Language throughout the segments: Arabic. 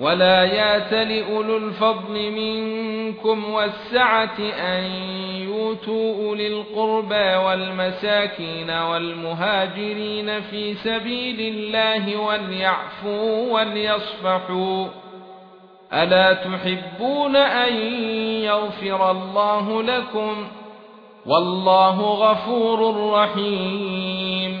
ولا ياتل اولو الفضل منكم والسعه ان يؤتوا اولي القربى والمساكين والمهاجرين في سبيل الله وليعفوا وليصفحوا الا تحبون ان يغفر الله لكم والله غفور رحيم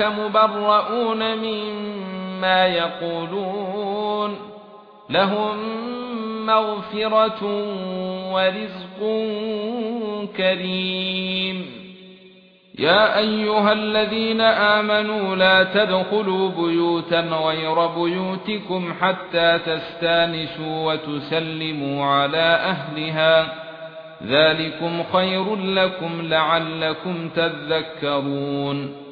مبرؤون مما يقولون لهم مغفرة ورزق كريم يا ايها الذين امنوا لا تدخلوا بيوتا غير بيوتكم حتى تستانسوا وتسلموا على اهلها ذلكم خير لكم لعلكم تذكرون